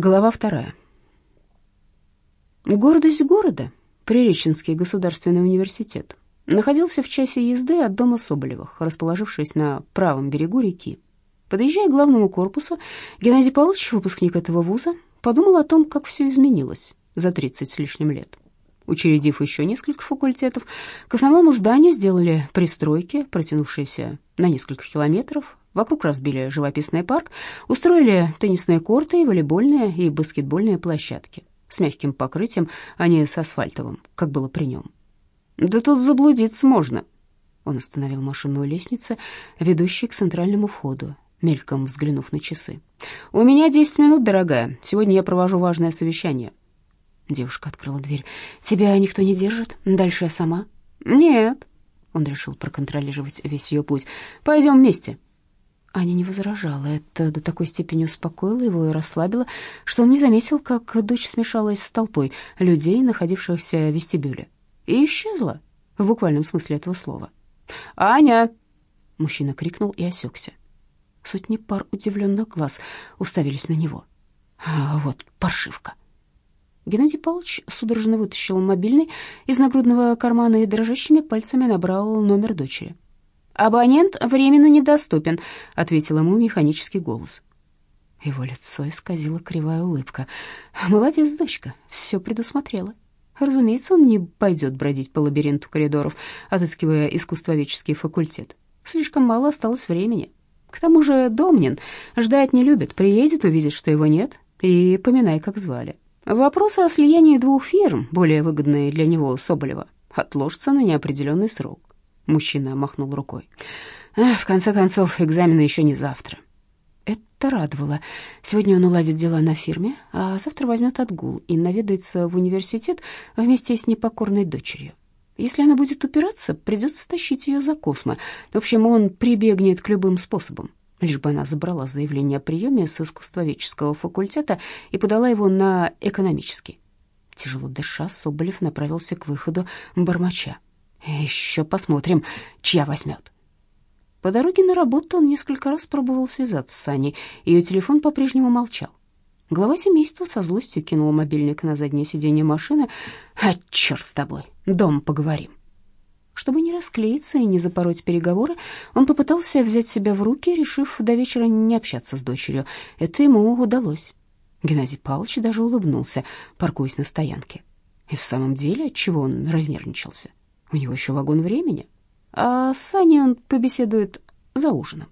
Глава вторая. Гордость города, Приреченский государственный университет, находился в часе езды от дома Соболевых, расположившись на правом берегу реки. Подъезжая к главному корпусу, Геннадий Павлович, выпускник этого вуза, подумал о том, как все изменилось за 30 с лишним лет. Учредив еще несколько факультетов, к основному зданию сделали пристройки, протянувшиеся на несколько километров, Вокруг разбили живописный парк, устроили теннисные корты волейбольные и баскетбольные площадки с мягким покрытием, а не с асфальтовым, как было при нем. «Да тут заблудиться можно». Он остановил машину у лестницы, ведущей к центральному входу, мельком взглянув на часы. «У меня десять минут, дорогая. Сегодня я провожу важное совещание». Девушка открыла дверь. «Тебя никто не держит? Дальше я сама?» «Нет». Он решил проконтролировать весь ее путь. «Пойдем вместе». Аня не возражала. Это до такой степени успокоило его и расслабило, что он не заметил, как дочь смешалась с толпой людей, находившихся в вестибюле, и исчезла в буквальном смысле этого слова. «Аня!» — мужчина крикнул и осекся. Сотни пар удивленных глаз уставились на него. А вот паршивка. Геннадий Павлович судорожно вытащил мобильный из нагрудного кармана и дрожащими пальцами набрал номер дочери. «Абонент временно недоступен», — ответил ему механический голос. Его лицо исказила кривая улыбка. «Молодец, дочка, все предусмотрела». Разумеется, он не пойдет бродить по лабиринту коридоров, отыскивая искусствоведческий факультет. Слишком мало осталось времени. К тому же Домнин ждать не любит, приедет, увидит, что его нет, и поминай, как звали. Вопрос о слиянии двух фирм, более выгодные для него Соболева, отложится на неопределенный срок. Мужчина махнул рукой. В конце концов, экзамены еще не завтра. Это радовало. Сегодня он уладит дела на фирме, а завтра возьмет отгул и наведается в университет вместе с непокорной дочерью. Если она будет упираться, придется тащить ее за космо. В общем, он прибегнет к любым способам, лишь бы она забрала заявление о приеме с искусствоведческого факультета и подала его на экономический. Тяжело дыша, Соболев направился к выходу бормоча. Еще посмотрим, чья возьмет. По дороге на работу он несколько раз пробовал связаться с Аней. Ее телефон по-прежнему молчал. Глава семейства со злостью кинула мобильник на заднее сиденье машины. «А, черт с тобой, дом поговорим». Чтобы не расклеиться и не запороть переговоры, он попытался взять себя в руки, решив до вечера не общаться с дочерью. Это ему удалось. Геннадий Павлович даже улыбнулся, паркуясь на стоянке. И в самом деле, отчего он разнервничался? У него еще вагон времени. А с Аней он побеседует за ужином.